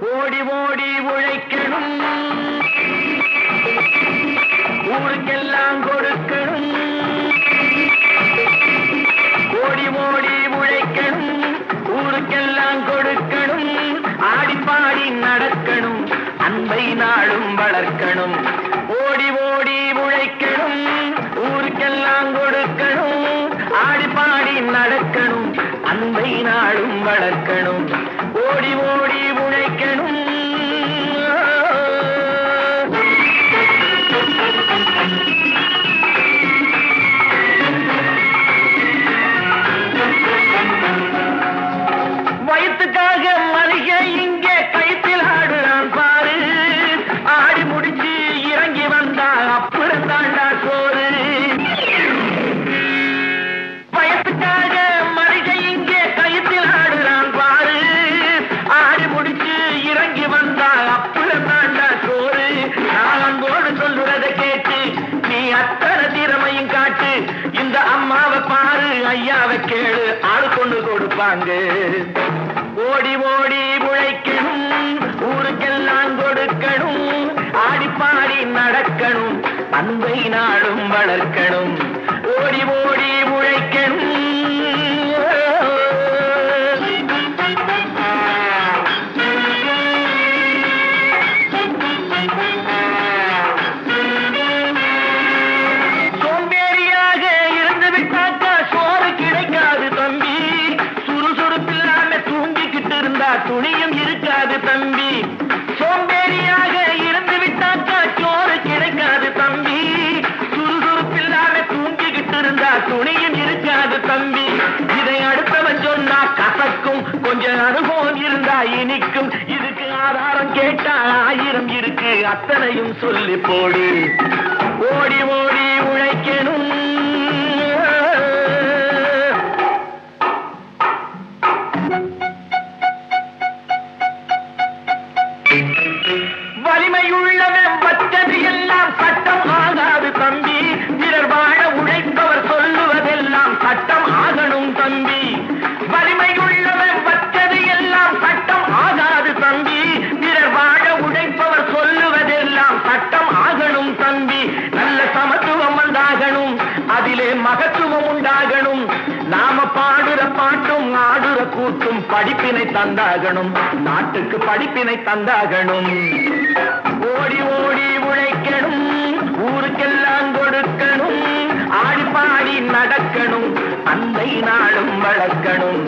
ஓடி ஓடி உழைக்கணும். ஊருக்கெல்லாம் கொடுக்கணும். ஓடி ஓடி உழைக்கணும். ஊருக்கெல்லாம் கொடுக்கணும். ஆடிப்பாடி நடக்கணும். அன்பை நாளும் வளர்க்கணும். வளர்க்கணும் அன்பை நாளும் வளர்க்கணும் ஓடி ஓடி உழைக்கணும். வயிற்றுக்காக மனுஷன் இங்கே கைத்தில் ஆடுறான் ஐயாவை கேளு ஆள் கொண்டு கொடுப்பாங்க. ஓடி ஓடி உழைக்கணும் ஊருக்கெல்லாம் கொடுக்கணும் ஆடி பாடி நடக்கணும் அன்பை நாடும் வளர்க்கணும். ஓடி ஓடி உழைக்கணும் துணியும் இருக்காது தம்பி. சோம்பேறியாக இருந்து விட்டாக்கா சோறு கிடைக்காது தம்பி. சுறுசுறுப்பில்லாம தூங்கிக்கிட்டு இருந்தா துணியும் இருக்காது தம்பி. இதை அடுத்தவன் சொன்னா கசக்கும். கொஞ்சம் அனுபவம் இருந்தா இனிக்கும். இதுக்கு ஆதாரம் கேட்டா ஆயிரம் இருக்கு. அத்தனையும் சொல்லி போடு. ஓடி ஓடி உழைக்கணும். வலிமையுள்ளவன் வச்சது எல்லாம் சட்டம் ஆகாது தம்பி. பிறர் வாழ உழைப்பவர் சொல்லுவதெல்லாம் சட்டம் ஆகணும் தம்பி. வலிமையுள்ளவன் வச்சது எல்லாம் சட்டம் ஆகாது தம்பி. பிறர் வாழ உழைப்பவர் சொல்லுவதெல்லாம் சட்டம் ஆகணும் தம்பி. நல்ல சமத்துவம் உண்டாகணும். அதிலே மகத்துவம் உண்டாகணும். நாம பாடுற பாட்டும் ஆடுற கூத்தும் படிப்பினை தந்தாகணும். நாட்டுக்கு படிப்பினை தந்தாகணும். ஓடி ஓடி உழைக்கணும் ஊருக்கெல்லாம் கொடுக்கணும் ஆடி பாடி நடக்கணும் அன்னை நாளும் வளர்க்கணும்.